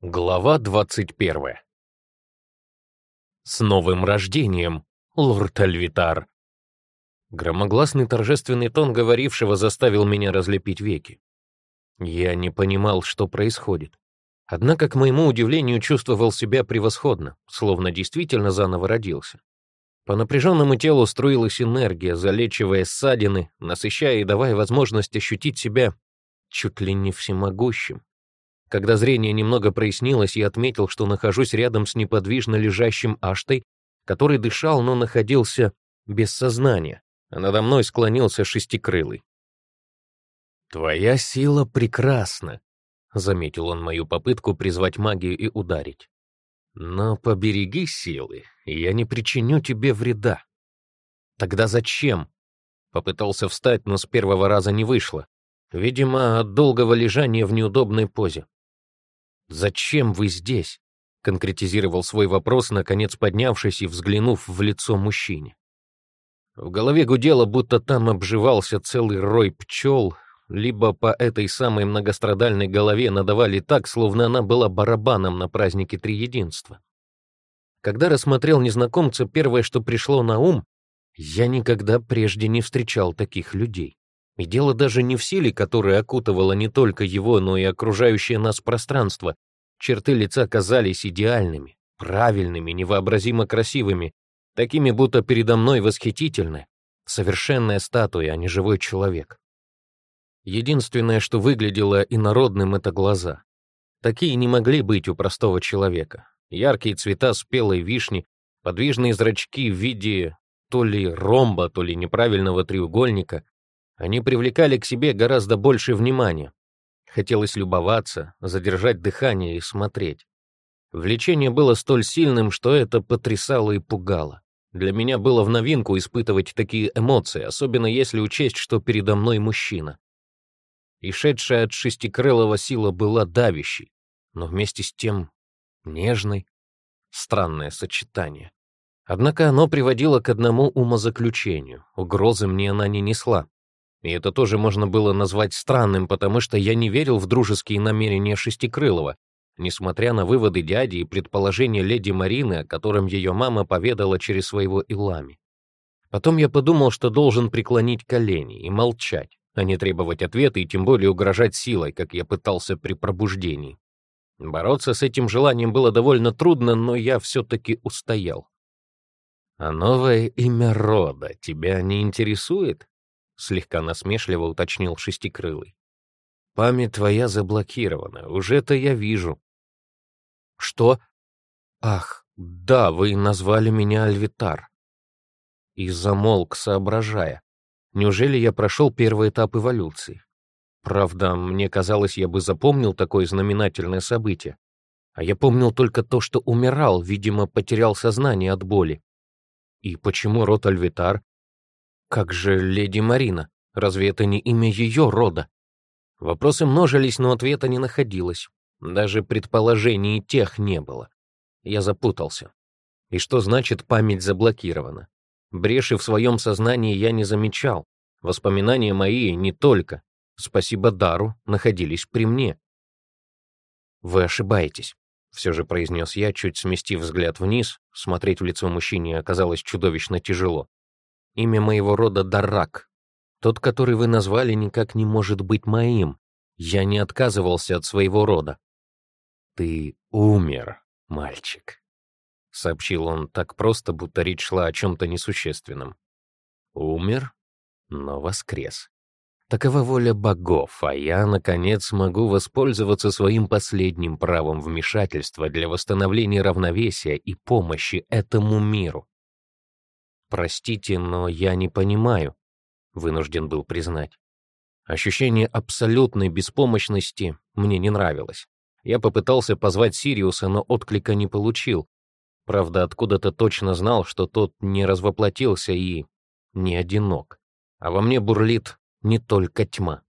Глава двадцать первая. «С новым рождением, лорд Альвитар!» Громогласный торжественный тон говорившего заставил меня разлепить веки. Я не понимал, что происходит. Однако, к моему удивлению, чувствовал себя превосходно, словно действительно заново родился. По напряженному телу струилась энергия, залечивая ссадины, насыщая и давая возможность ощутить себя чуть ли не всемогущим. Когда зрение немного прояснилось, я отметил, что нахожусь рядом с неподвижно лежащим Аштой, который дышал, но находился без сознания, а надо мной склонился шестикрылый. «Твоя сила прекрасна», — заметил он мою попытку призвать магию и ударить. «Но побереги силы, и я не причиню тебе вреда». «Тогда зачем?» Попытался встать, но с первого раза не вышло. Видимо, от долгого лежания в неудобной позе. «Зачем вы здесь?» — конкретизировал свой вопрос, наконец поднявшись и взглянув в лицо мужчине. В голове гудело, будто там обживался целый рой пчел, либо по этой самой многострадальной голове надавали так, словно она была барабаном на празднике Триединства. Когда рассмотрел незнакомца, первое, что пришло на ум, я никогда прежде не встречал таких людей. И дело даже не в силе, которая окутывала не только его, но и окружающее нас пространство. Черты лица казались идеальными, правильными, невообразимо красивыми, такими, будто передо мной восхитительны. Совершенная статуя, а не живой человек. Единственное, что выглядело инородным, — это глаза. Такие не могли быть у простого человека. Яркие цвета спелой вишни, подвижные зрачки в виде то ли ромба, то ли неправильного треугольника, они привлекали к себе гораздо больше внимания. Хотелось любоваться, задержать дыхание и смотреть. Влечение было столь сильным, что это потрясало и пугало. Для меня было в новинку испытывать такие эмоции, особенно если учесть, что передо мной мужчина. И шедшая от шестикрылого сила была давящей, но вместе с тем нежной. Странное сочетание. Однако оно приводило к одному умозаключению. Угрозы мне она не несла. И это тоже можно было назвать странным, потому что я не верил в дружеские намерения Шестикрылова, несмотря на выводы дяди и предположения леди Марины, о котором ее мама поведала через своего Илами. Потом я подумал, что должен преклонить колени и молчать, а не требовать ответа и тем более угрожать силой, как я пытался при пробуждении. Бороться с этим желанием было довольно трудно, но я все-таки устоял. «А новое имя рода тебя не интересует?» Слегка насмешливо уточнил шестикрылый. Память твоя заблокирована, уже это я вижу. Что? Ах, да, вы назвали меня Альвитар. И замолк, соображая. Неужели я прошел первый этап эволюции? Правда, мне казалось, я бы запомнил такое знаменательное событие. А я помнил только то, что умирал, видимо, потерял сознание от боли. И почему род Альвитар как же леди Марина? Разве это не имя ее рода? Вопросы множились, но ответа не находилось. Даже предположений тех не было. Я запутался. И что значит память заблокирована? Бреши в своем сознании я не замечал. Воспоминания мои не только, спасибо дару, находились при мне. «Вы ошибаетесь», — все же произнес я, чуть сместив взгляд вниз. Смотреть в лицо мужчине оказалось чудовищно тяжело. Имя моего рода Даррак. Тот, который вы назвали, никак не может быть моим. Я не отказывался от своего рода. Ты умер, мальчик, — сообщил он так просто, будто речь шла о чем-то несущественном. Умер, но воскрес. Такова воля богов, а я, наконец, могу воспользоваться своим последним правом вмешательства для восстановления равновесия и помощи этому миру. «Простите, но я не понимаю», — вынужден был признать. Ощущение абсолютной беспомощности мне не нравилось. Я попытался позвать Сириуса, но отклика не получил. Правда, откуда-то точно знал, что тот не развоплотился и не одинок. А во мне бурлит не только тьма.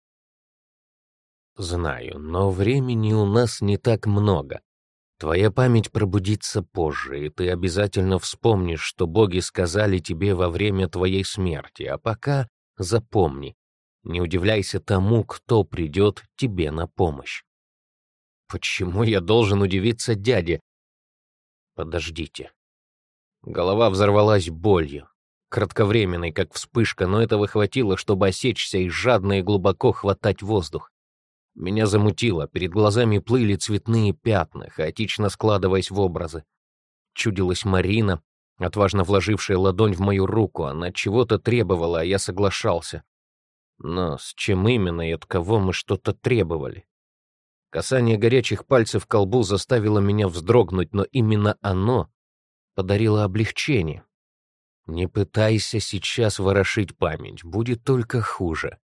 Знаю, но времени у нас не так много. Твоя память пробудится позже, и ты обязательно вспомнишь, что боги сказали тебе во время твоей смерти, а пока запомни, не удивляйся тому, кто придет тебе на помощь. Почему я должен удивиться дяде? Подождите. Голова взорвалась болью. Кратковременной, как вспышка, но этого хватило, чтобы осечься и жадно и глубоко хватать воздух. Меня замутило, перед глазами плыли цветные пятна, хаотично складываясь в образы. Чудилась Марина, отважно вложившая ладонь в мою руку. Она чего-то требовала, а я соглашался. Но с чем именно и от кого мы что-то требовали? Касание горячих пальцев к колбу заставило меня вздрогнуть, но именно оно подарило облегчение. Не пытайся сейчас ворошить память, будет только хуже.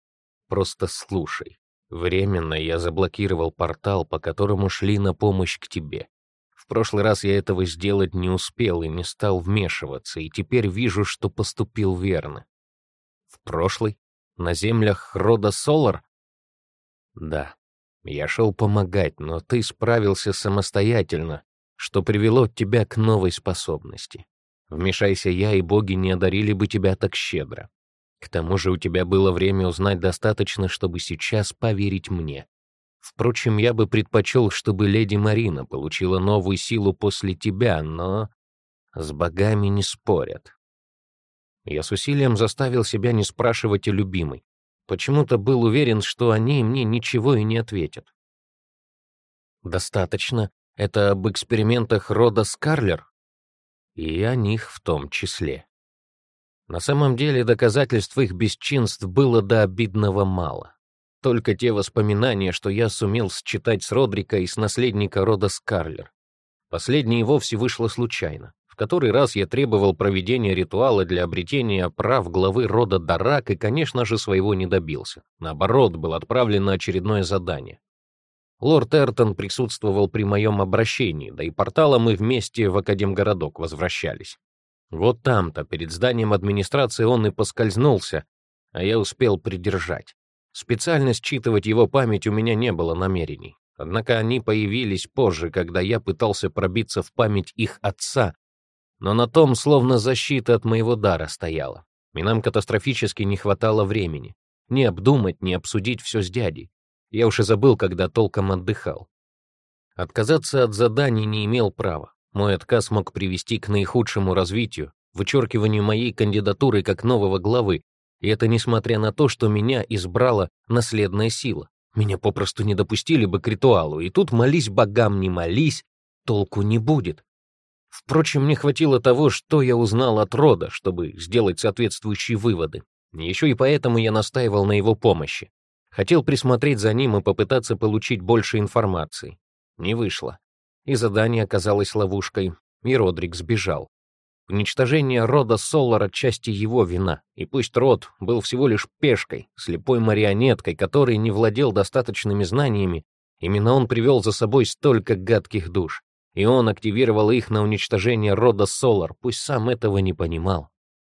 Просто слушай. Временно я заблокировал портал, по которому шли на помощь к тебе. В прошлый раз я этого сделать не успел и не стал вмешиваться, и теперь вижу, что поступил верно. В прошлый? На землях рода Солар? Да. Я шел помогать, но ты справился самостоятельно, что привело тебя к новой способности. Вмешайся я, и боги не одарили бы тебя так щедро. К тому же у тебя было время узнать достаточно, чтобы сейчас поверить мне. Впрочем, я бы предпочел, чтобы леди Марина получила новую силу после тебя, но с богами не спорят. Я с усилием заставил себя не спрашивать о любимой. Почему-то был уверен, что они мне ничего и не ответят. Достаточно. Это об экспериментах рода Скарлер? И о них в том числе. На самом деле доказательств их бесчинств было до обидного мало. Только те воспоминания, что я сумел считать с Родрика и с наследника рода Скарлер. Последнее вовсе вышло случайно. В который раз я требовал проведения ритуала для обретения прав главы рода Дарак и, конечно же, своего не добился. Наоборот, был отправлен на очередное задание. Лорд Эртон присутствовал при моем обращении, да и порталом мы вместе в Академгородок возвращались. Вот там-то, перед зданием администрации, он и поскользнулся, а я успел придержать. Специально считывать его память у меня не было намерений. Однако они появились позже, когда я пытался пробиться в память их отца, но на том словно защита от моего дара стояла. И нам катастрофически не хватало времени. Ни обдумать, ни обсудить все с дядей. Я уж и забыл, когда толком отдыхал. Отказаться от заданий не имел права. Мой отказ мог привести к наихудшему развитию, вычеркиванию моей кандидатуры как нового главы, и это несмотря на то, что меня избрала наследная сила. Меня попросту не допустили бы к ритуалу, и тут молись богам не молись, толку не будет. Впрочем, мне хватило того, что я узнал от рода, чтобы сделать соответствующие выводы. Еще и поэтому я настаивал на его помощи. Хотел присмотреть за ним и попытаться получить больше информации. Не вышло. И задание оказалось ловушкой, и Родрик сбежал. Уничтожение рода Солар отчасти его вина, и пусть род был всего лишь пешкой, слепой марионеткой, который не владел достаточными знаниями, именно он привел за собой столько гадких душ и он активировал их на уничтожение рода Солар, пусть сам этого не понимал.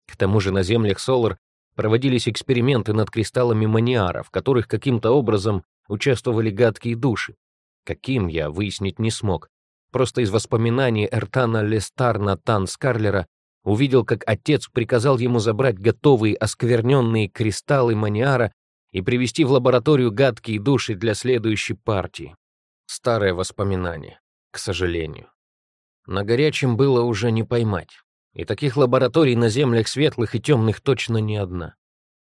К тому же на землях Солар проводились эксперименты над кристаллами маниара, в которых каким-то образом участвовали гадкие души. Каким, я выяснить не смог. Просто из воспоминаний Эртана Лестарна Тан Скарлера увидел, как отец приказал ему забрать готовые оскверненные кристаллы маниара и привести в лабораторию гадкие души для следующей партии. Старое воспоминание к сожалению. На горячем было уже не поймать, и таких лабораторий на землях светлых и темных точно не одна.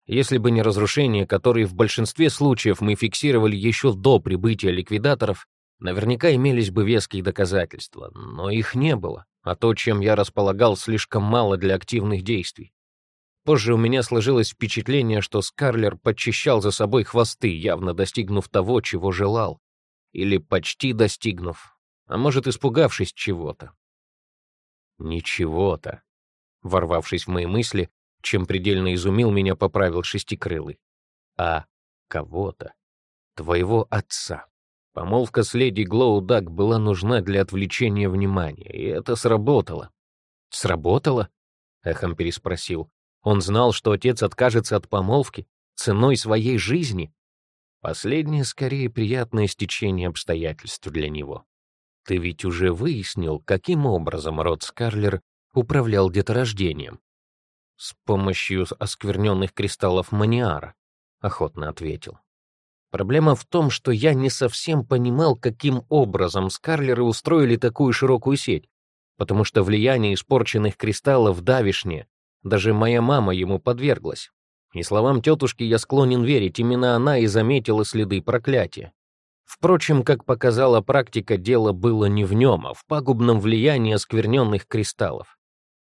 Если бы не разрушения, которые в большинстве случаев мы фиксировали еще до прибытия ликвидаторов, наверняка имелись бы веские доказательства, но их не было, а то, чем я располагал, слишком мало для активных действий. Позже у меня сложилось впечатление, что Скарлер подчищал за собой хвосты, явно достигнув того, чего желал. Или почти достигнув, а может, испугавшись чего-то. Ничего-то. Ворвавшись в мои мысли, чем предельно изумил меня, поправил шестикрылый. А кого-то. Твоего отца. Помолвка с леди Глоудак была нужна для отвлечения внимания, и это сработало. «Сработало?» — эхом переспросил. «Он знал, что отец откажется от помолвки ценой своей жизни?» Последнее, скорее, приятное стечение обстоятельств для него. Ты ведь уже выяснил, каким образом род Скарлер управлял деторождением? С помощью оскверненных кристаллов маниара, охотно ответил. Проблема в том, что я не совсем понимал, каким образом скарлеры устроили такую широкую сеть, потому что влияние испорченных кристаллов давишнее, даже моя мама ему подверглась. И словам тетушки я склонен верить, именно она и заметила следы проклятия. Впрочем, как показала практика, дело было не в нем, а в пагубном влиянии оскверненных кристаллов.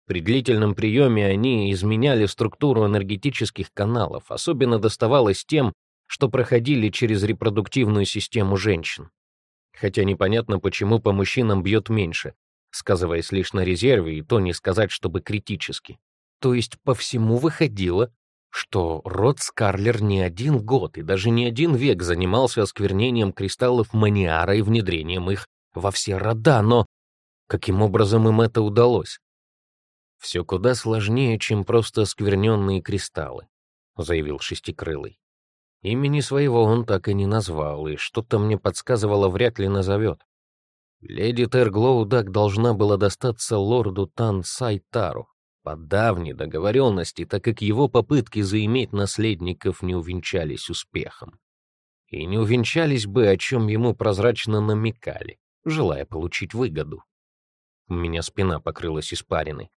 При длительном приеме они изменяли структуру энергетических каналов, особенно доставалось тем, что проходили через репродуктивную систему женщин. Хотя непонятно, почему по мужчинам бьет меньше, сказываясь лишь на резерве, и то не сказать, чтобы критически. То есть по всему выходило, что род Скарлер не один год и даже не один век занимался осквернением кристаллов маниара и внедрением их во все рода, но каким образом им это удалось? «Все куда сложнее, чем просто оскверненные кристаллы», — заявил Шестикрылый. Имени своего он так и не назвал, и что-то мне подсказывало, вряд ли назовет. Леди Терглоудак должна была достаться лорду Тан Сайтару по давней договоренности, так как его попытки заиметь наследников не увенчались успехом. И не увенчались бы, о чем ему прозрачно намекали, желая получить выгоду. У меня спина покрылась испариной.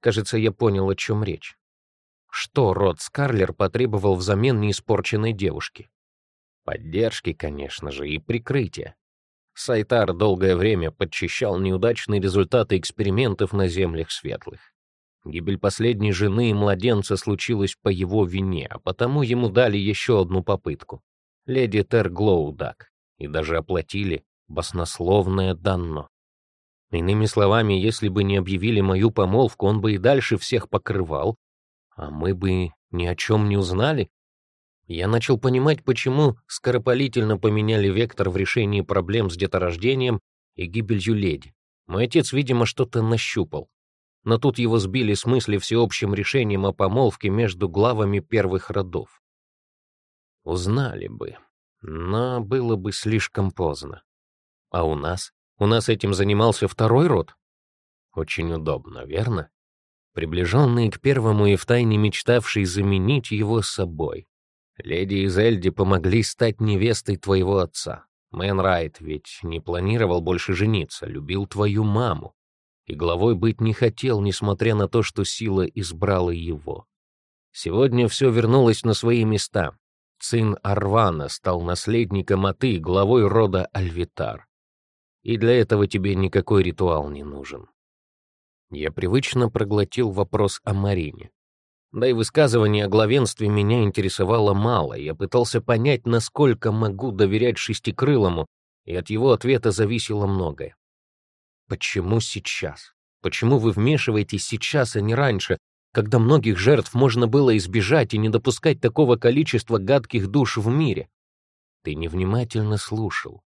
Кажется, я понял, о чем речь. Что род Скарлер потребовал взамен неиспорченной девушки? Поддержки, конечно же, и прикрытия. Сайтар долгое время подчищал неудачные результаты экспериментов на землях светлых. Гибель последней жены и младенца случилась по его вине, а потому ему дали еще одну попытку. Леди Терглоудак, и даже оплатили баснословное данно. Иными словами, если бы не объявили мою помолвку, он бы и дальше всех покрывал, а мы бы ни о чем не узнали. Я начал понимать, почему скоропалительно поменяли вектор в решении проблем с деторождением и гибелью леди. Мой отец, видимо, что-то нащупал. Но тут его сбили с мысли всеобщим решением о помолвке между главами первых родов. Узнали бы, но было бы слишком поздно. А у нас? У нас этим занимался второй род. Очень удобно, верно? Приближенные к первому и втайне мечтавшие заменить его собой. Леди из Эльди помогли стать невестой твоего отца. Мэн Райт ведь не планировал больше жениться, любил твою маму. И главой быть не хотел, несмотря на то, что сила избрала его. Сегодня все вернулось на свои места. Сын Арвана стал наследником, а ты — главой рода Альвитар и для этого тебе никакой ритуал не нужен. Я привычно проглотил вопрос о Марине. Да и высказывание о главенстве меня интересовало мало, я пытался понять, насколько могу доверять Шестикрылому, и от его ответа зависело многое. Почему сейчас? Почему вы вмешиваетесь сейчас, а не раньше, когда многих жертв можно было избежать и не допускать такого количества гадких душ в мире? Ты невнимательно слушал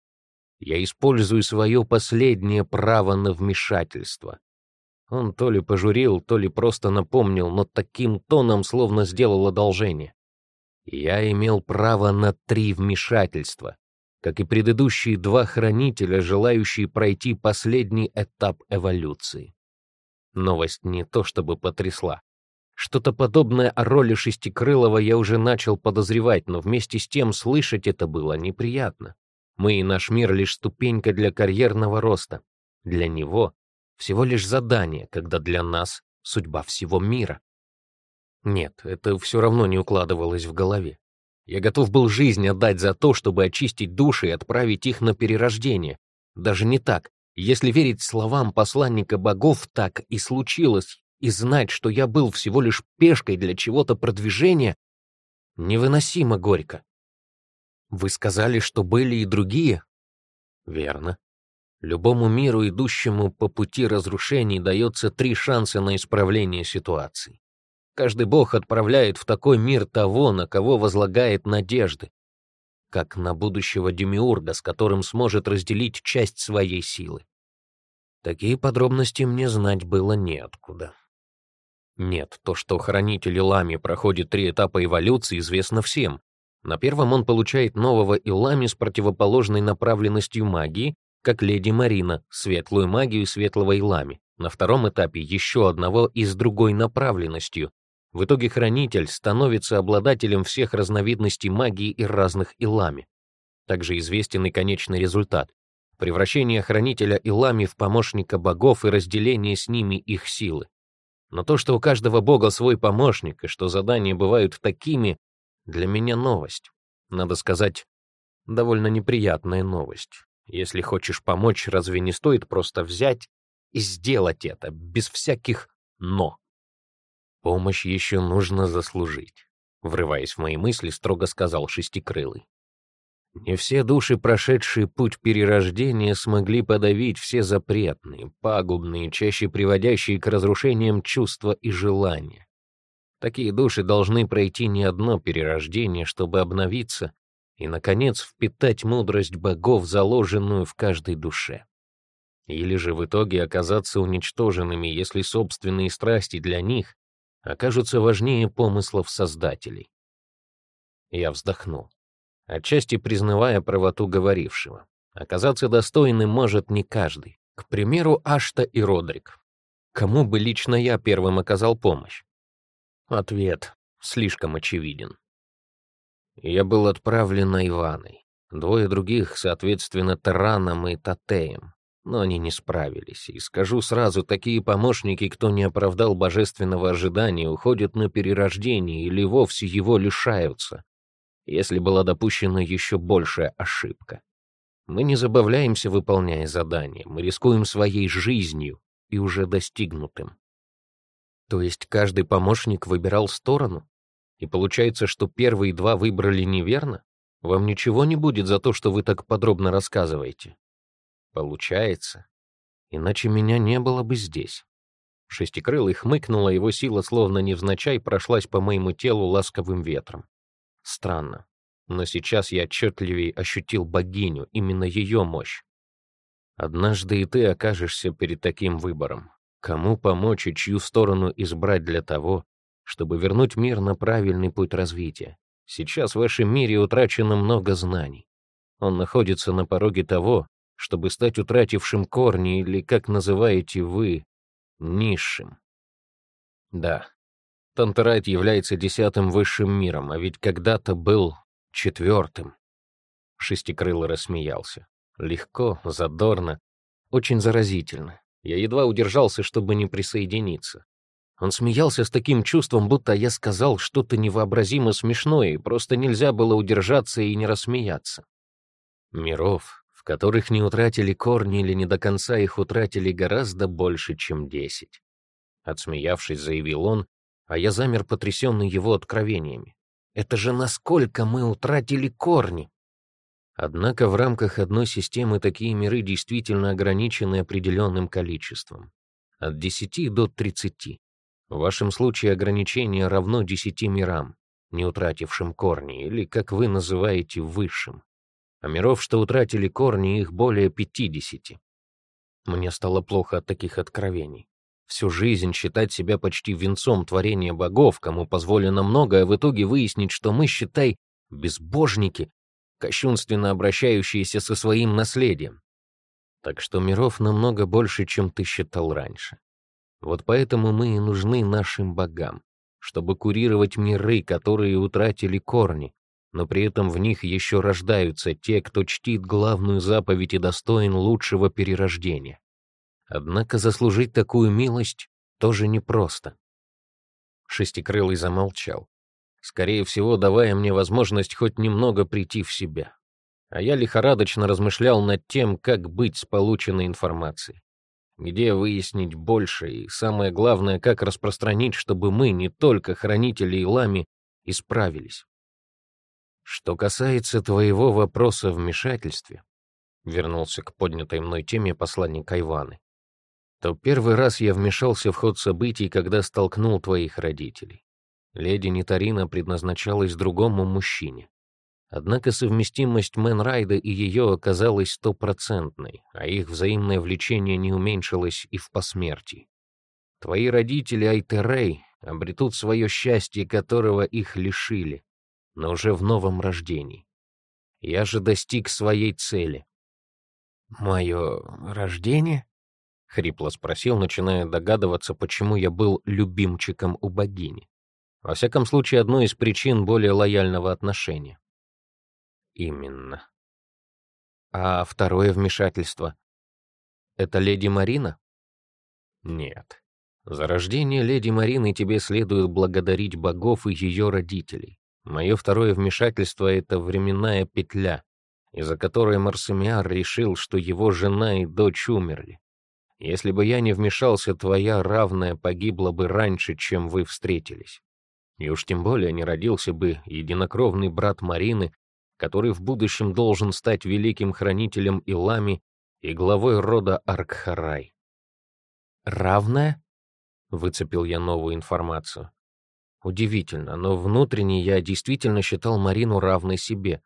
я использую свое последнее право на вмешательство. Он то ли пожурил, то ли просто напомнил, но таким тоном словно сделал одолжение. Я имел право на три вмешательства, как и предыдущие два хранителя, желающие пройти последний этап эволюции. Новость не то чтобы потрясла. Что-то подобное о роли Шестикрылова я уже начал подозревать, но вместе с тем слышать это было неприятно. Мы и наш мир — лишь ступенька для карьерного роста. Для него — всего лишь задание, когда для нас — судьба всего мира. Нет, это все равно не укладывалось в голове. Я готов был жизнь отдать за то, чтобы очистить души и отправить их на перерождение. Даже не так. Если верить словам посланника богов, так и случилось. И знать, что я был всего лишь пешкой для чего-то продвижения, невыносимо горько. Вы сказали, что были и другие? Верно. Любому миру, идущему по пути разрушений, дается три шанса на исправление ситуации. Каждый бог отправляет в такой мир того, на кого возлагает надежды, как на будущего демиурга, с которым сможет разделить часть своей силы. Такие подробности мне знать было неоткуда. Нет, то, что хранитель Лами проходит три этапа эволюции, известно всем. На первом он получает нового Илами с противоположной направленностью магии, как леди Марина, светлую магию светлого Илами. На втором этапе еще одного и с другой направленностью. В итоге хранитель становится обладателем всех разновидностей магии и разных Илами. Также известен и конечный результат — превращение хранителя Илами в помощника богов и разделение с ними их силы. Но то, что у каждого бога свой помощник, и что задания бывают такими, для меня новость. Надо сказать, довольно неприятная новость. Если хочешь помочь, разве не стоит просто взять и сделать это, без всяких «но»? Помощь еще нужно заслужить. Врываясь в мои мысли, строго сказал Шестикрылый. Не все души, прошедшие путь перерождения, смогли подавить все запретные, пагубные, чаще приводящие к разрушениям чувства и желания. Такие души должны пройти не одно перерождение, чтобы обновиться и, наконец, впитать мудрость богов, заложенную в каждой душе. Или же в итоге оказаться уничтоженными, если собственные страсти для них окажутся важнее помыслов создателей. Я вздохнул отчасти признавая правоту говорившего. Оказаться достойным может не каждый. К примеру, Ашта и Родрик. Кому бы лично я первым оказал помощь? Ответ слишком очевиден. Я был отправлен на Иваной. Двое других, соответственно, Тараном и Татеем. Но они не справились. И скажу сразу, такие помощники, кто не оправдал божественного ожидания, уходят на перерождение или вовсе его лишаются если была допущена еще большая ошибка. Мы не забавляемся, выполняя задания, мы рискуем своей жизнью и уже достигнутым. То есть каждый помощник выбирал сторону? И получается, что первые два выбрали неверно? Вам ничего не будет за то, что вы так подробно рассказываете? Получается. Иначе меня не было бы здесь. Шестикрылый хмыкнула, его сила словно невзначай прошлась по моему телу ласковым ветром. Странно. Но сейчас я отчетливее ощутил богиню, именно ее мощь. Однажды и ты окажешься перед таким выбором. Кому помочь и чью сторону избрать для того, чтобы вернуть мир на правильный путь развития? Сейчас в вашем мире утрачено много знаний. Он находится на пороге того, чтобы стать утратившим корни или, как называете вы, низшим. Да, Тантерайт является десятым высшим миром, а ведь когда-то был четвертым. Шестикрылый рассмеялся. Легко, задорно, очень заразительно. Я едва удержался, чтобы не присоединиться. Он смеялся с таким чувством, будто я сказал что-то невообразимо смешное, и просто нельзя было удержаться и не рассмеяться. Миров, в которых не утратили корни или не до конца их утратили гораздо больше, чем десять. Отсмеявшись, заявил он, а я замер, потрясенный его откровениями. Это же насколько мы утратили корни! Однако в рамках одной системы такие миры действительно ограничены определенным количеством. От 10 до 30. В вашем случае ограничение равно 10 мирам, не утратившим корни, или, как вы называете, высшим. А миров, что утратили корни, их более 50. Мне стало плохо от таких откровений всю жизнь считать себя почти венцом творения богов, кому позволено многое, в итоге выяснить, что мы, считай, безбожники, кощунственно обращающиеся со своим наследием. Так что миров намного больше, чем ты считал раньше. Вот поэтому мы и нужны нашим богам, чтобы курировать миры, которые утратили корни, но при этом в них еще рождаются те, кто чтит главную заповедь и достоин лучшего перерождения. Однако заслужить такую милость тоже непросто. Шестикрылый замолчал, скорее всего, давая мне возможность хоть немного прийти в себя. А я лихорадочно размышлял над тем, как быть с полученной информацией. Где выяснить больше и, самое главное, как распространить, чтобы мы, не только хранители и лами, исправились. Что касается твоего вопроса о вмешательстве, вернулся к поднятой мной теме посланник Айваны то первый раз я вмешался в ход событий, когда столкнул твоих родителей. Леди Нитарина предназначалась другому мужчине. Однако совместимость Мэнрайда и ее оказалась стопроцентной, а их взаимное влечение не уменьшилось и в посмертии. Твои родители Айтерей обретут свое счастье, которого их лишили, но уже в новом рождении. Я же достиг своей цели. «Мое рождение?» — хрипло спросил, начиная догадываться, почему я был любимчиком у богини. Во всяком случае, одной из причин более лояльного отношения. Именно. А второе вмешательство — это леди Марина? Нет. За рождение леди Марины тебе следует благодарить богов и ее родителей. Мое второе вмешательство — это временная петля, из-за которой Марсемиар решил, что его жена и дочь умерли. Если бы я не вмешался, твоя равная погибла бы раньше, чем вы встретились. И уж тем более не родился бы единокровный брат Марины, который в будущем должен стать великим хранителем Илами и главой рода Аркхарай. «Равная?» — выцепил я новую информацию. Удивительно, но внутренне я действительно считал Марину равной себе.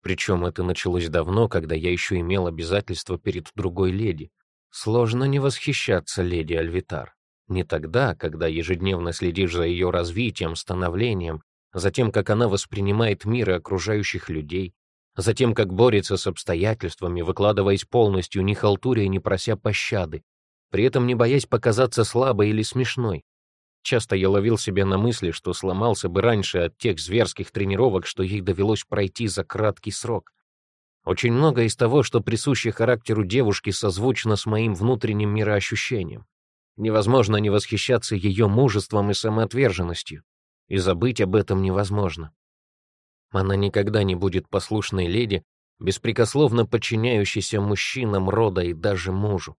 Причем это началось давно, когда я еще имел обязательства перед другой леди. Сложно не восхищаться леди Альвитар. Не тогда, когда ежедневно следишь за ее развитием, становлением, за тем, как она воспринимает мир и окружающих людей, за тем, как борется с обстоятельствами, выкладываясь полностью, не халтуря и не прося пощады, при этом не боясь показаться слабой или смешной. Часто я ловил себя на мысли, что сломался бы раньше от тех зверских тренировок, что ей довелось пройти за краткий срок. Очень много из того, что присуще характеру девушки, созвучно с моим внутренним мироощущением. Невозможно не восхищаться ее мужеством и самоотверженностью и забыть об этом невозможно. Она никогда не будет послушной леди, беспрекословно подчиняющейся мужчинам рода и даже мужу.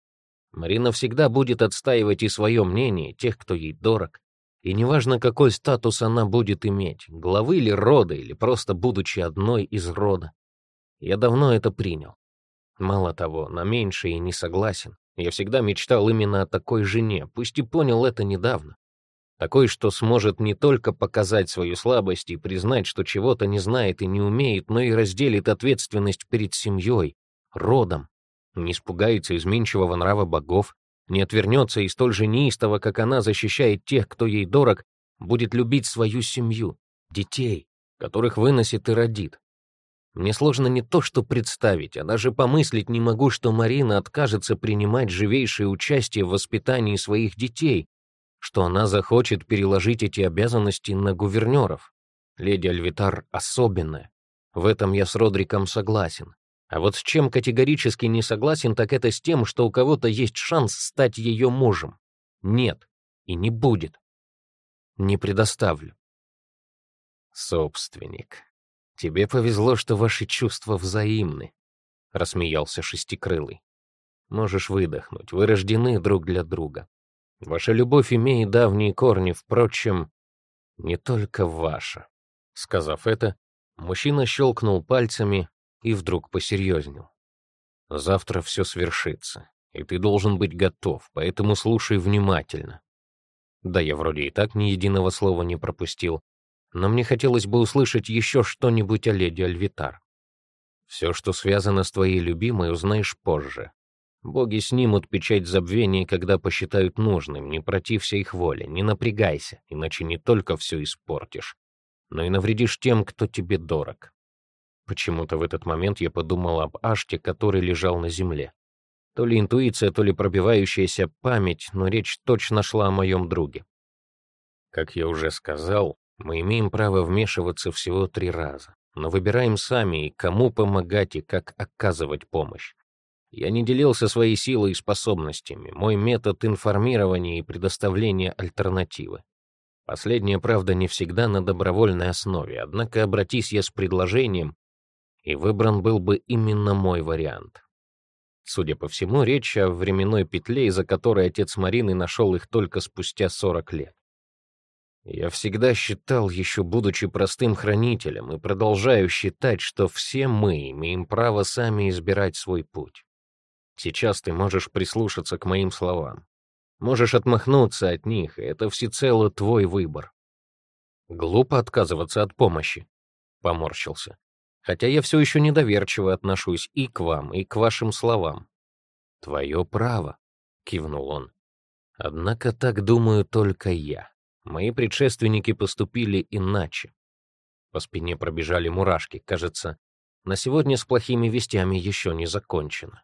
Марина всегда будет отстаивать и свое мнение, тех, кто ей дорог. И неважно, какой статус она будет иметь, главы или рода, или просто будучи одной из рода. Я давно это принял. Мало того, на меньшее и не согласен. Я всегда мечтал именно о такой жене, пусть и понял это недавно. Такой, что сможет не только показать свою слабость и признать, что чего-то не знает и не умеет, но и разделит ответственность перед семьей, родом, не испугается изменчивого нрава богов, не отвернется и столь же неистово, как она защищает тех, кто ей дорог, будет любить свою семью, детей, которых выносит и родит. Мне сложно не то что представить, а даже помыслить не могу, что Марина откажется принимать живейшее участие в воспитании своих детей, что она захочет переложить эти обязанности на гувернеров. Леди Альвитар особенная. В этом я с Родриком согласен. А вот с чем категорически не согласен, так это с тем, что у кого-то есть шанс стать ее мужем. Нет, и не будет. Не предоставлю. Собственник, тебе повезло, что ваши чувства взаимны, — рассмеялся Шестикрылый. Можешь выдохнуть, вы рождены друг для друга. Ваша любовь имеет давние корни, впрочем, не только ваша. Сказав это, мужчина щелкнул пальцами и вдруг посерьезнел. Завтра все свершится, и ты должен быть готов, поэтому слушай внимательно. Да я вроде и так ни единого слова не пропустил, но мне хотелось бы услышать еще что-нибудь о леди Альвитар. Все, что связано с твоей любимой, узнаешь позже. Боги снимут печать забвения, когда посчитают нужным, не протився их воле, не напрягайся, иначе не только все испортишь, но и навредишь тем, кто тебе дорог. Почему-то в этот момент я подумал об Аште, который лежал на земле. То ли интуиция, то ли пробивающаяся память, но речь точно шла о моем друге. Как я уже сказал, мы имеем право вмешиваться всего три раза, но выбираем сами, и кому помогать и как оказывать помощь. Я не делился своей силой и способностями. Мой метод информирования и предоставления альтернативы. Последнее, правда, не всегда на добровольной основе, однако обратись я с предложением, и выбран был бы именно мой вариант. Судя по всему, речь о временной петле, из-за которой отец Марины нашел их только спустя 40 лет. Я всегда считал, еще будучи простым хранителем, и продолжаю считать, что все мы имеем право сами избирать свой путь. Сейчас ты можешь прислушаться к моим словам. Можешь отмахнуться от них, и это всецело твой выбор. Глупо отказываться от помощи, — поморщился. Хотя я все еще недоверчиво отношусь и к вам, и к вашим словам. Твое право, — кивнул он. Однако так думаю только я. Мои предшественники поступили иначе. По спине пробежали мурашки. Кажется, на сегодня с плохими вестями еще не закончено.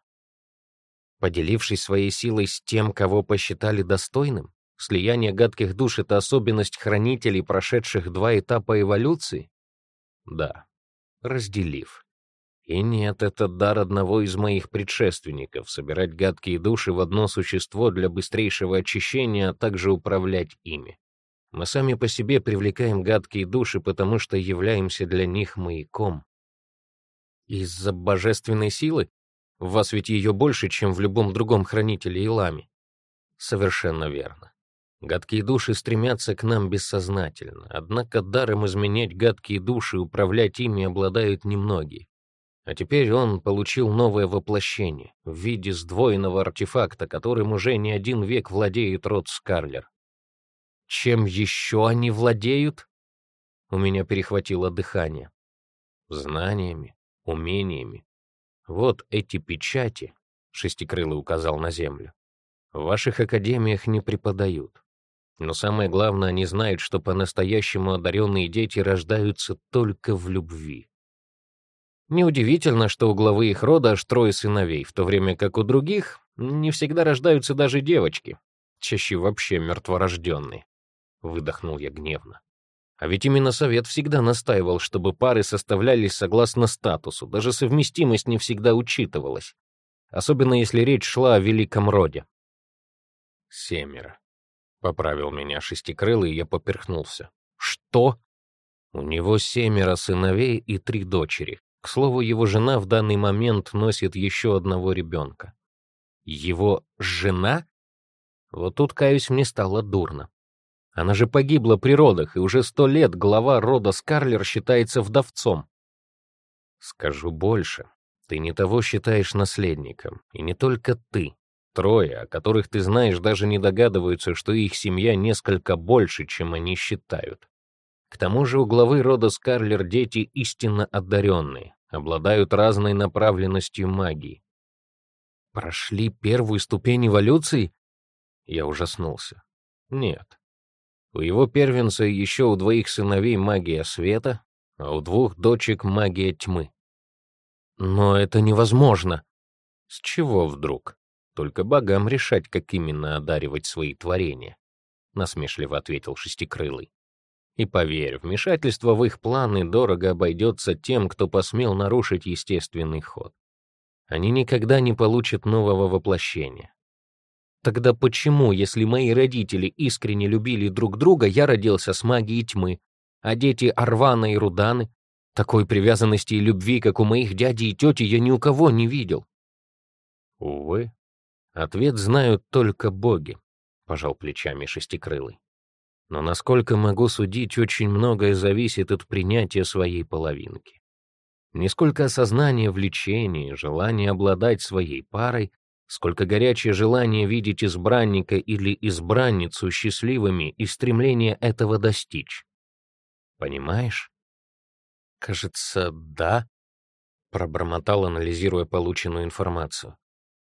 Поделившись своей силой с тем, кого посчитали достойным? Слияние гадких душ — это особенность хранителей, прошедших два этапа эволюции? Да, разделив. И нет, это дар одного из моих предшественников — собирать гадкие души в одно существо для быстрейшего очищения, а также управлять ими. Мы сами по себе привлекаем гадкие души, потому что являемся для них маяком. Из-за божественной силы? В вас ведь ее больше, чем в любом другом хранителе Илами. Совершенно верно. Гадкие души стремятся к нам бессознательно, однако даром изменять гадкие души управлять ими обладают немногие. А теперь он получил новое воплощение в виде сдвоенного артефакта, которым уже не один век владеет род Скарлер. Чем еще они владеют? У меня перехватило дыхание. Знаниями, умениями. Вот эти печати, Шестикрылый указал на землю, в ваших академиях не преподают. Но самое главное, они знают, что по-настоящему одаренные дети рождаются только в любви. Неудивительно, что у главы их рода аж трое сыновей, в то время как у других не всегда рождаются даже девочки, чаще вообще мертворожденные. Выдохнул я гневно. А ведь именно совет всегда настаивал, чтобы пары составлялись согласно статусу, даже совместимость не всегда учитывалась, особенно если речь шла о великом роде. «Семеро», — поправил меня шестикрылый, и я поперхнулся. «Что?» «У него семеро сыновей и три дочери, к слову, его жена в данный момент носит еще одного ребенка. Его жена? Вот тут, каюсь, мне стало дурно. Она же погибла при родах, и уже сто лет глава рода Скарлер считается вдовцом. Скажу больше. Ты не того считаешь наследником, и не только ты. Трое, о которых ты знаешь, даже не догадываются, что их семья несколько больше, чем они считают. К тому же у главы рода Скарлер дети истинно одаренные, обладают разной направленностью магии. Прошли первую ступень эволюции? Я ужаснулся. Нет. У его первенца еще у двоих сыновей магия света, а у двух дочек магия тьмы. Но это невозможно. С чего вдруг? Только богам решать, как именно одаривать свои творения, насмешливо ответил Шестикрылый. И поверь, вмешательство в их планы дорого обойдется тем, кто посмел нарушить естественный ход. Они никогда не получат нового воплощения. Тогда почему, если мои родители искренне любили друг друга, я родился с магией тьмы, а дети Арвана и Руданы, такой привязанности и любви, как у моих дяди и тети, я ни у кого не видел? Увы, ответ знают только боги, пожал плечами шестикрылый. Но, насколько могу судить, очень многое зависит от принятия своей половинки. Не сколько осознания влечения, желания обладать своей парой, сколько горячее желание видеть избранника или избранницу счастливыми и стремление этого достичь. Понимаешь? Кажется, да, пробормотал, анализируя полученную информацию.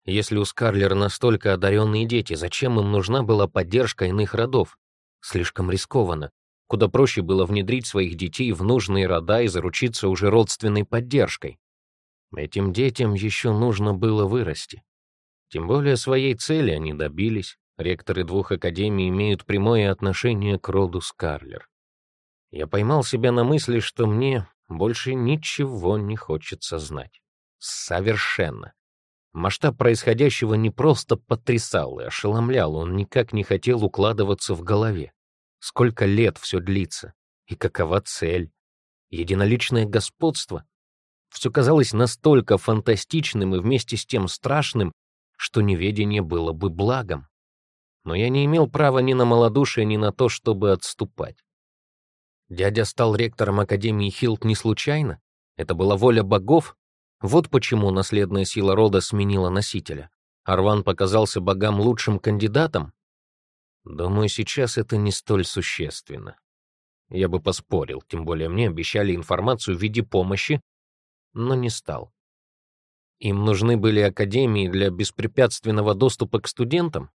Если у Скарлер настолько одаренные дети, зачем им нужна была поддержка иных родов? Слишком рискованно. Куда проще было внедрить своих детей в нужные рода и заручиться уже родственной поддержкой. Этим детям еще нужно было вырасти. Тем более своей цели они добились. Ректоры двух академий имеют прямое отношение к роду Скарлер. Я поймал себя на мысли, что мне больше ничего не хочется знать. Совершенно. Масштаб происходящего не просто потрясал и ошеломлял, он никак не хотел укладываться в голове. Сколько лет все длится? И какова цель? Единоличное господство? Все казалось настолько фантастичным и вместе с тем страшным, что неведение было бы благом. Но я не имел права ни на малодушие, ни на то, чтобы отступать. Дядя стал ректором Академии Хилт не случайно. Это была воля богов, вот почему наследная сила рода сменила носителя. Арван показался богам лучшим кандидатом. Думаю, сейчас это не столь существенно. Я бы поспорил, тем более мне обещали информацию в виде помощи, но не стал. Им нужны были академии для беспрепятственного доступа к студентам?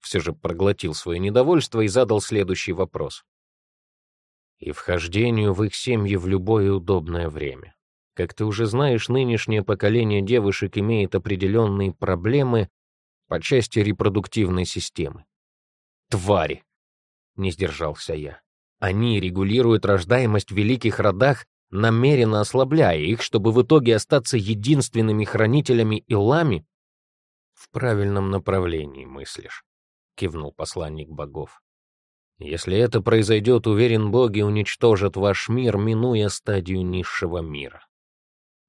Все же проглотил свое недовольство и задал следующий вопрос. И вхождению в их семьи в любое удобное время. Как ты уже знаешь, нынешнее поколение девушек имеет определенные проблемы по части репродуктивной системы. Твари! Не сдержался я. Они регулируют рождаемость в великих родах, намеренно ослабляя их, чтобы в итоге остаться единственными хранителями Илами? В правильном направлении мыслишь, кивнул посланник богов. Если это произойдет, уверен, боги уничтожат ваш мир, минуя стадию низшего мира.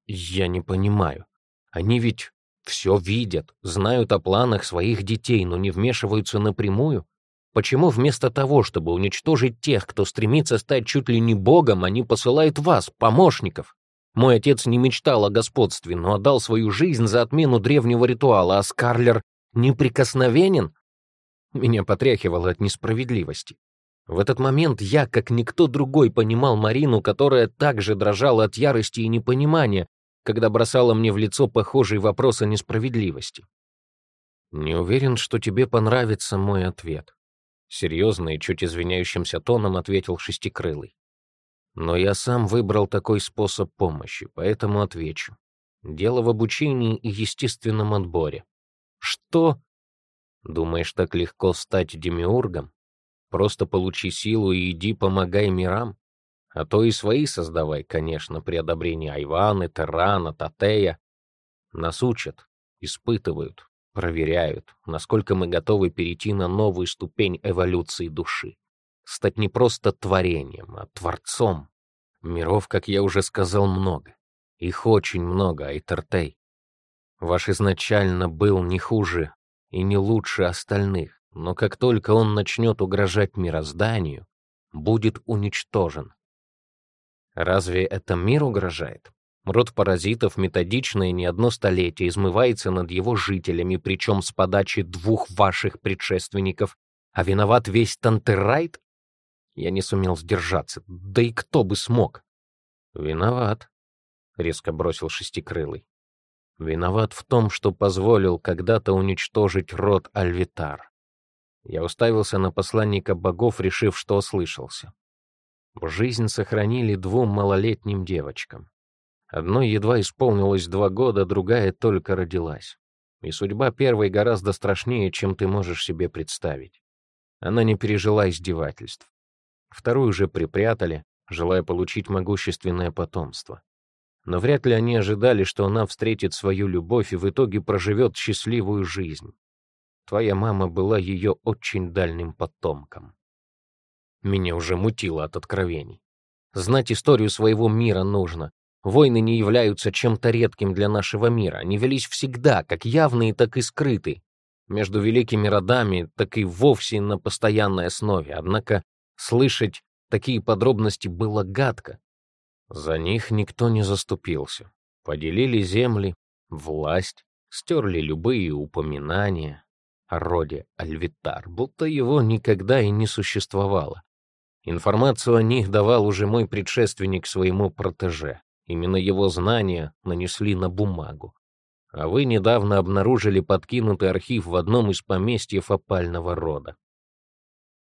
Я не понимаю. Они ведь все видят, знают о планах своих детей, но не вмешиваются напрямую. Почему вместо того, чтобы уничтожить тех, кто стремится стать чуть ли не богом, они посылают вас, помощников? Мой отец не мечтал о господстве, но отдал свою жизнь за отмену древнего ритуала, а Скарлер неприкосновенен? Меня потряхивало от несправедливости. В этот момент я, как никто другой, понимал Марину, которая также дрожала от ярости и непонимания, когда бросала мне в лицо похожий вопрос о несправедливости. «Не уверен, что тебе понравится мой ответ», — серьезно и чуть извиняющимся тоном ответил Шестикрылый. «Но я сам выбрал такой способ помощи, поэтому отвечу. Дело в обучении и естественном отборе». «Что?» «Думаешь, так легко стать демиургом? Просто получи силу и иди помогай мирам? А то и свои создавай, конечно, при одобрении Айваны, Террана, Татея. Нас учат, испытывают, проверяют, насколько мы готовы перейти на новую ступень эволюции души. Стать не просто творением, а творцом. Миров, как я уже сказал, много. Их очень много, Айтертей. Ваш изначально был не хуже и не лучше остальных, но как только он начнет угрожать мирозданию, будет уничтожен. Разве это мир угрожает? Род паразитов методично и не одно столетие измывается над его жителями, причем с подачи двух ваших предшественников. А виноват весь Тантерайт? Я не сумел сдержаться. Да и кто бы смог? Виноват, — резко бросил Шестикрылый. Виноват в том, что позволил когда-то уничтожить род Альвитар. Я уставился на посланника богов, решив, что ослышался. Жизнь сохранили двум малолетним девочкам. Одной едва исполнилось два года, другая только родилась. И судьба первой гораздо страшнее, чем ты можешь себе представить. Она не пережила издевательств. Вторую же припрятали, желая получить могущественное потомство. Но вряд ли они ожидали, что она встретит свою любовь и в итоге проживет счастливую жизнь. Твоя мама была ее очень дальним потомком. Меня уже мутило от откровений. Знать историю своего мира нужно. Войны не являются чем-то редким для нашего мира. Они велись всегда, как явные, так и скрытые. Между великими родами, так и вовсе на постоянной основе. Однако слышать такие подробности было гадко. За них никто не заступился. Поделили земли, власть, стерли любые упоминания о роде Альвитар, будто его никогда и не существовало. Информацию о них давал уже мой предшественник своему протеже. Именно его знания нанесли на бумагу. А вы недавно обнаружили подкинутый архив в одном из поместьев опального рода.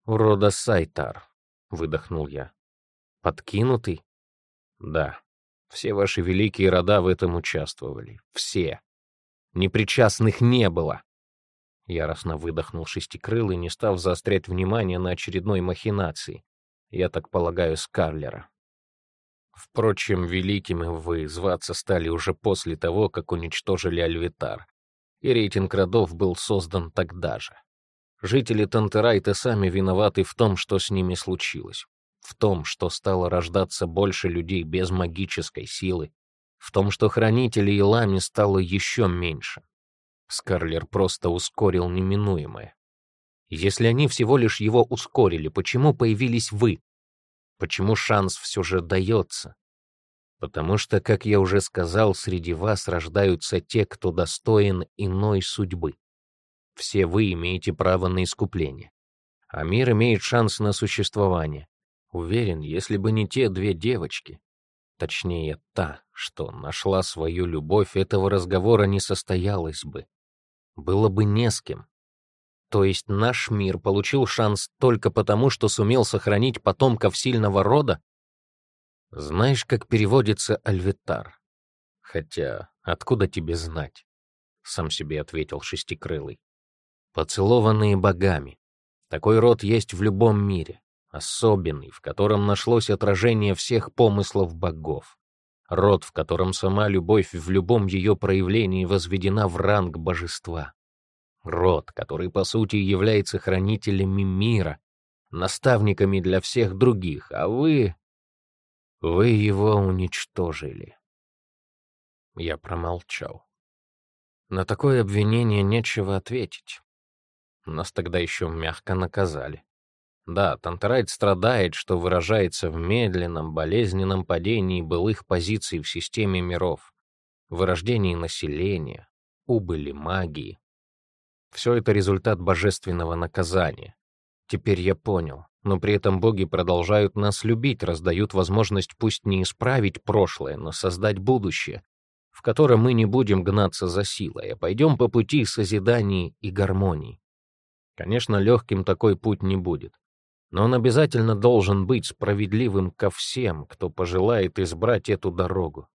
«Рода Сайтар», — выдохнул я. «Подкинутый?» «Да. Все ваши великие рода в этом участвовали. Все. Непричастных не было». Яростно выдохнул шестикрылый, не став заострять внимание на очередной махинации я так полагаю, Скарлера. Впрочем, великими вы зваться стали уже после того, как уничтожили Альвитар, и рейтинг родов был создан тогда же. Жители Тантерайта сами виноваты в том, что с ними случилось, в том, что стало рождаться больше людей без магической силы, в том, что хранителей Илами стало еще меньше. Скарлер просто ускорил неминуемое. Если они всего лишь его ускорили, почему появились вы? Почему шанс все же дается? Потому что, как я уже сказал, среди вас рождаются те, кто достоин иной судьбы. Все вы имеете право на искупление. А мир имеет шанс на существование. Уверен, если бы не те две девочки, точнее, та, что нашла свою любовь, этого разговора не состоялось бы. Было бы не с кем. То есть наш мир получил шанс только потому, что сумел сохранить потомков сильного рода? Знаешь, как переводится альвитар? Хотя, откуда тебе знать? Сам себе ответил Шестикрылый. Поцелованные богами. Такой род есть в любом мире. особенный, в котором нашлось отражение всех помыслов богов. Род, в котором сама любовь в любом ее проявлении возведена в ранг божества. Род, который по сути является хранителями мира, наставниками для всех других, а вы... Вы его уничтожили. Я промолчал. На такое обвинение нечего ответить. Нас тогда еще мягко наказали. Да, Тантерайт страдает, что выражается в медленном, болезненном падении былых позиций в системе миров, вырождении населения, убыли магии. Все это результат божественного наказания. Теперь я понял, но при этом боги продолжают нас любить, раздают возможность пусть не исправить прошлое, но создать будущее, в котором мы не будем гнаться за силой, а пойдем по пути созидания и гармонии. Конечно, легким такой путь не будет, но он обязательно должен быть справедливым ко всем, кто пожелает избрать эту дорогу.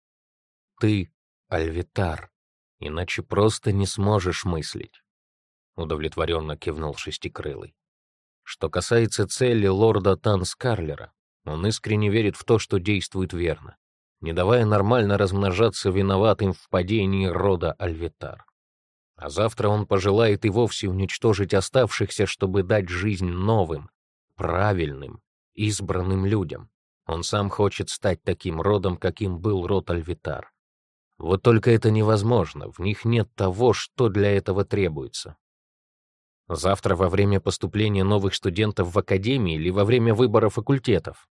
Ты — Альвитар, иначе просто не сможешь мыслить. Удовлетворенно кивнул Шестикрылый. Что касается цели лорда Танскарлера, он искренне верит в то, что действует верно, не давая нормально размножаться виноватым в падении рода Альвитар. А завтра он пожелает и вовсе уничтожить оставшихся, чтобы дать жизнь новым, правильным, избранным людям. Он сам хочет стать таким родом, каким был род Альвитар. Вот только это невозможно, в них нет того, что для этого требуется. Завтра во время поступления новых студентов в академии или во время выбора факультетов.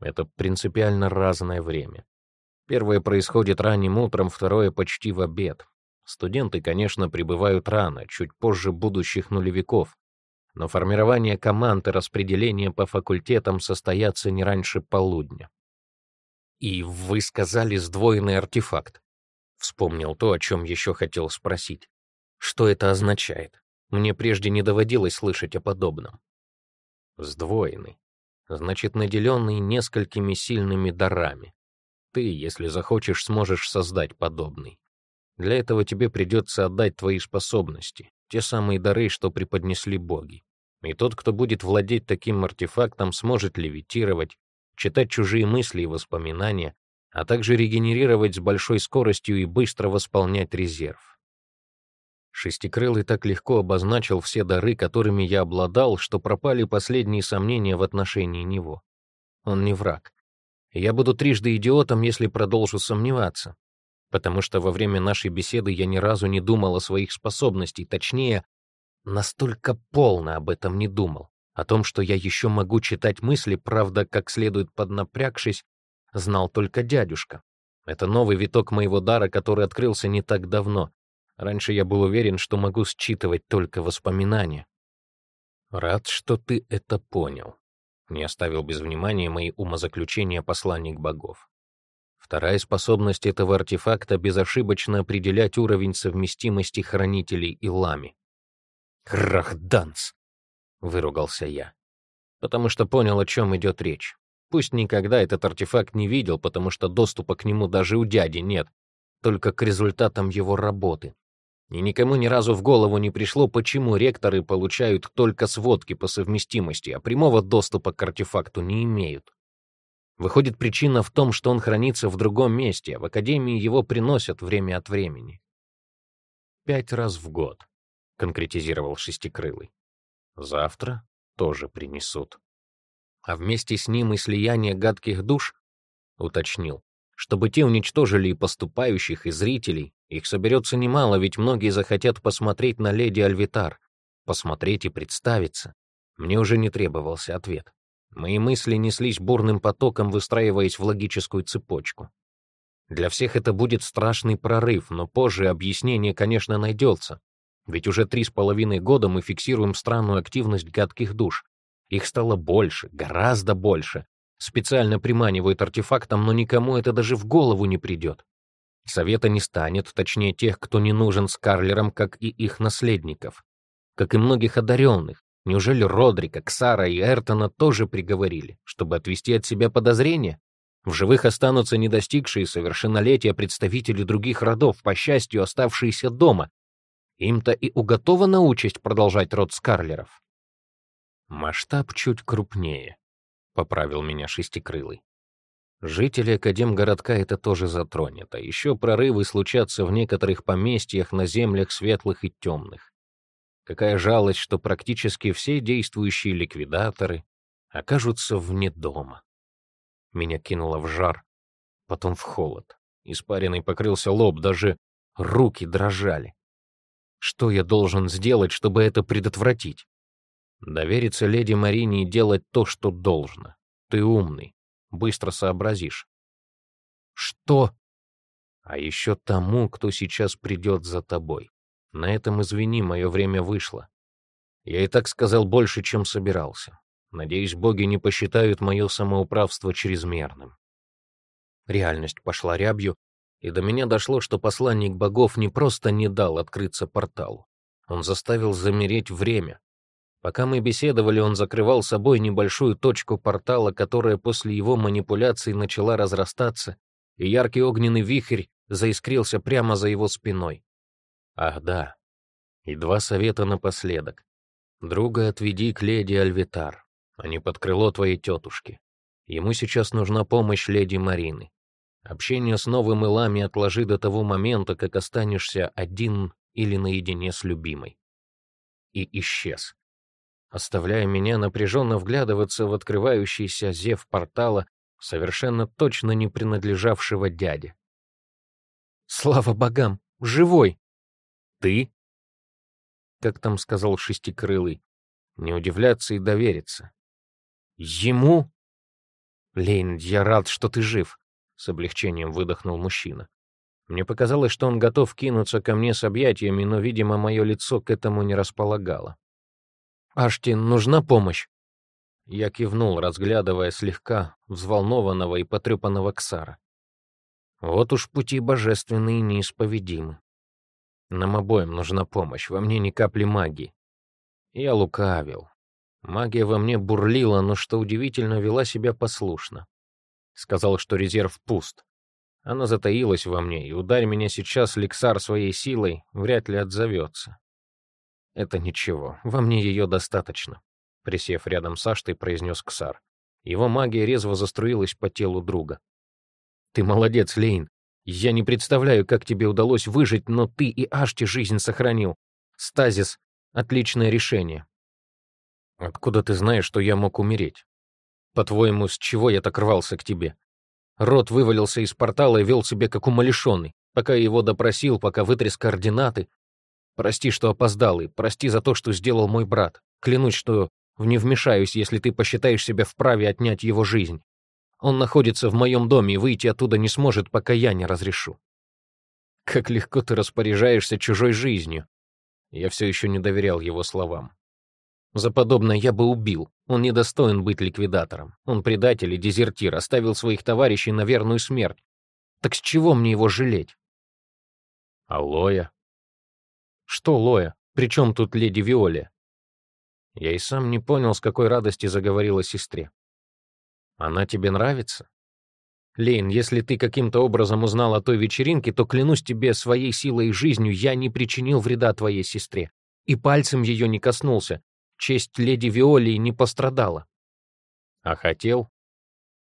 Это принципиально разное время. Первое происходит ранним утром, второе — почти в обед. Студенты, конечно, прибывают рано, чуть позже будущих нулевиков, но формирование команд и распределение по факультетам состоятся не раньше полудня. «И вы сказали сдвоенный артефакт?» Вспомнил то, о чем еще хотел спросить. «Что это означает? Мне прежде не доводилось слышать о подобном». «Сдвоенный. Значит, наделенный несколькими сильными дарами. Ты, если захочешь, сможешь создать подобный. Для этого тебе придется отдать твои способности, те самые дары, что преподнесли боги. И тот, кто будет владеть таким артефактом, сможет левитировать, читать чужие мысли и воспоминания, а также регенерировать с большой скоростью и быстро восполнять резерв. Шестикрылый так легко обозначил все дары, которыми я обладал, что пропали последние сомнения в отношении него. Он не враг. Я буду трижды идиотом, если продолжу сомневаться потому что во время нашей беседы я ни разу не думал о своих способностях, точнее, настолько полно об этом не думал. О том, что я еще могу читать мысли, правда, как следует поднапрягшись, знал только дядюшка. Это новый виток моего дара, который открылся не так давно. Раньше я был уверен, что могу считывать только воспоминания. Рад, что ты это понял. Не оставил без внимания мои умозаключения посланник богов. Вторая способность этого артефакта — безошибочно определять уровень совместимости хранителей и лами. «Крахданс!» — выругался я. Потому что понял, о чем идет речь. Пусть никогда этот артефакт не видел, потому что доступа к нему даже у дяди нет, только к результатам его работы. И никому ни разу в голову не пришло, почему ректоры получают только сводки по совместимости, а прямого доступа к артефакту не имеют. Выходит, причина в том, что он хранится в другом месте, а в Академии его приносят время от времени. «Пять раз в год», — конкретизировал Шестикрылый. «Завтра тоже принесут». А вместе с ним и слияние гадких душ, — уточнил, чтобы те уничтожили и поступающих, и зрителей. Их соберется немало, ведь многие захотят посмотреть на леди Альвитар, посмотреть и представиться. Мне уже не требовался ответ. Мои мысли неслись бурным потоком, выстраиваясь в логическую цепочку. Для всех это будет страшный прорыв, но позже объяснение, конечно, найдется. Ведь уже три с половиной года мы фиксируем странную активность гадких душ. Их стало больше, гораздо больше. Специально приманивают артефактом, но никому это даже в голову не придет. Совета не станет, точнее тех, кто не нужен Скарлерам, как и их наследников. Как и многих одаренных, Неужели Родрика, Ксара и Эртона тоже приговорили, чтобы отвести от себя подозрения? В живых останутся не достигшие совершеннолетия представители других родов, по счастью, оставшиеся дома. Им-то и уготована участь продолжать род Скарлеров. Масштаб чуть крупнее, поправил меня шестикрылый. Жители Академгородка это тоже затронет, а еще прорывы случатся в некоторых поместьях на землях светлых и темных. Какая жалость, что практически все действующие ликвидаторы окажутся вне дома. Меня кинуло в жар, потом в холод. Испаренный покрылся лоб, даже руки дрожали. Что я должен сделать, чтобы это предотвратить? Довериться леди Марине и делать то, что должно. Ты умный, быстро сообразишь. Что? А еще тому, кто сейчас придет за тобой. На этом, извини, мое время вышло. Я и так сказал больше, чем собирался. Надеюсь, боги не посчитают мое самоуправство чрезмерным. Реальность пошла рябью, и до меня дошло, что посланник богов не просто не дал открыться порталу. Он заставил замереть время. Пока мы беседовали, он закрывал собой небольшую точку портала, которая после его манипуляций начала разрастаться, и яркий огненный вихрь заискрился прямо за его спиной. Ах да, и два совета напоследок. Друга отведи к леди Альвитар, а не под крыло твоей тетушки. Ему сейчас нужна помощь леди Марины. Общение с новым Илами отложи до того момента, как останешься один или наедине с любимой. И исчез, оставляя меня напряженно вглядываться в открывающийся зев портала, совершенно точно не принадлежавшего дяде. «Слава богам! Живой!» «Ты?» Как там сказал Шестикрылый, не удивляться и довериться. «Ему?» «Лейн, я рад, что ты жив», — с облегчением выдохнул мужчина. Мне показалось, что он готов кинуться ко мне с объятиями, но, видимо, мое лицо к этому не располагало. «Ашти, нужна помощь?» Я кивнул, разглядывая слегка взволнованного и потрепанного Ксара. Вот уж пути божественные неисповедимы. Нам обоим нужна помощь, во мне ни капли магии. Я лукавил. Магия во мне бурлила, но, что удивительно, вела себя послушно. Сказал, что резерв пуст. Она затаилась во мне, и ударь меня сейчас Лексар своей силой, вряд ли отзовется. Это ничего, во мне ее достаточно. Присев рядом с Аштой, произнес Ксар. Его магия резво заструилась по телу друга. «Ты молодец, Лейн. Я не представляю, как тебе удалось выжить, но ты и Ашти жизнь сохранил. Стазис — отличное решение». «Откуда ты знаешь, что я мог умереть?» По-твоему, с чего я так рвался к тебе? Рот вывалился из портала и вел себя как умалишенный, пока я его допросил, пока вытряс координаты. Прости, что опоздал, и прости за то, что сделал мой брат. Клянусь, что не вмешаюсь, если ты посчитаешь себя вправе отнять его жизнь. Он находится в моем доме и выйти оттуда не сможет, пока я не разрешу. Как легко ты распоряжаешься чужой жизнью. Я все еще не доверял его словам. За подобное я бы убил. Он недостоин быть ликвидатором. Он предатель и дезертир, оставил своих товарищей на верную смерть. Так с чего мне его жалеть? А Лоя? Что Лоя? Причем тут леди Виолия? Я и сам не понял, с какой радости заговорила сестре. Она тебе нравится? Лейн, если ты каким-то образом узнал о той вечеринке, то клянусь тебе своей силой и жизнью, я не причинил вреда твоей сестре. И пальцем ее не коснулся, Честь леди Виолии не пострадала. А хотел?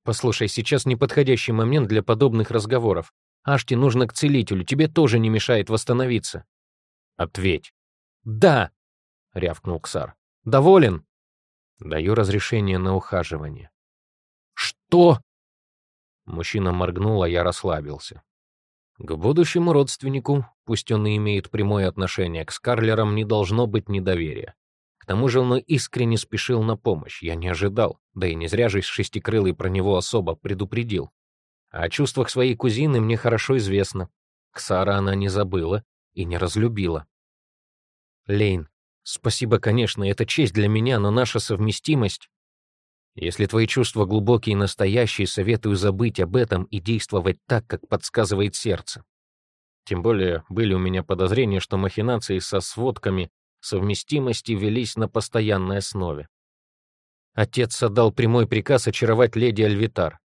Послушай, сейчас неподходящий момент для подобных разговоров. Ашти нужно к целителю, тебе тоже не мешает восстановиться. Ответь. Да, рявкнул Ксар. Доволен? Даю разрешение на ухаживание. Что? Мужчина моргнул, а я расслабился. К будущему родственнику, пусть он и имеет прямое отношение к Скарлерам, не должно быть недоверия. К тому же он искренне спешил на помощь, я не ожидал, да и не зря же Шестикрылый про него особо предупредил. О чувствах своей кузины мне хорошо известно. Ксара она не забыла и не разлюбила. Лейн, спасибо, конечно, это честь для меня, но наша совместимость... Если твои чувства глубокие и настоящие, советую забыть об этом и действовать так, как подсказывает сердце. Тем более были у меня подозрения, что махинации со сводками совместимости велись на постоянной основе. Отец отдал прямой приказ очаровать леди Альвитар.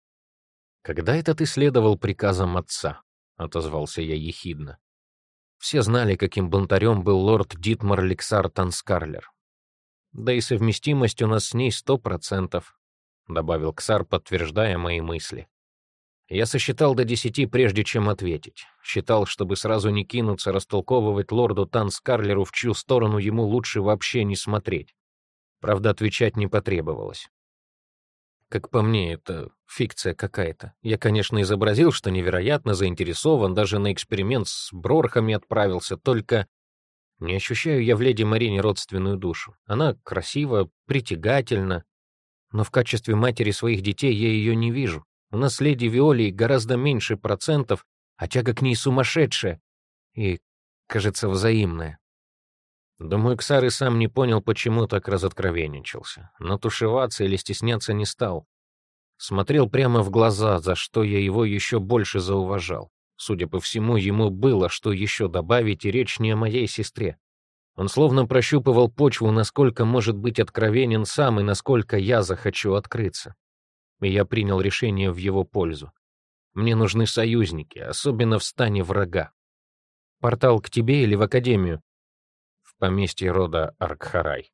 «Когда это ты следовал приказам отца?» — отозвался я ехидно. Все знали, каким бунтарем был лорд Дитмар Лексар Танскарлер. Да и совместимость у нас с ней сто процентов», — добавил Ксар, подтверждая мои мысли. Я сосчитал до десяти, прежде чем ответить. Считал, чтобы сразу не кинуться растолковывать лорду Танскарлеру, в чью сторону ему лучше вообще не смотреть. Правда, отвечать не потребовалось. Как по мне, это фикция какая-то. Я, конечно, изобразил, что невероятно заинтересован, даже на эксперимент с брорхами отправился, только не ощущаю я в леди Марине родственную душу. Она красива, притягательна, но в качестве матери своих детей я ее не вижу. У нас леди Виолией гораздо меньше процентов, а тяга к ней сумасшедшая и, кажется, взаимная. Думаю, Ксар и сам не понял, почему так разоткровенничался, но тушеваться или стесняться не стал. Смотрел прямо в глаза, за что я его еще больше зауважал. Судя по всему, ему было что еще добавить, и речь не о моей сестре. Он словно прощупывал почву, насколько может быть откровенен сам и насколько я захочу открыться и я принял решение в его пользу. Мне нужны союзники, особенно в стане врага. Портал к тебе или в академию? Поместье рода Аркхарай.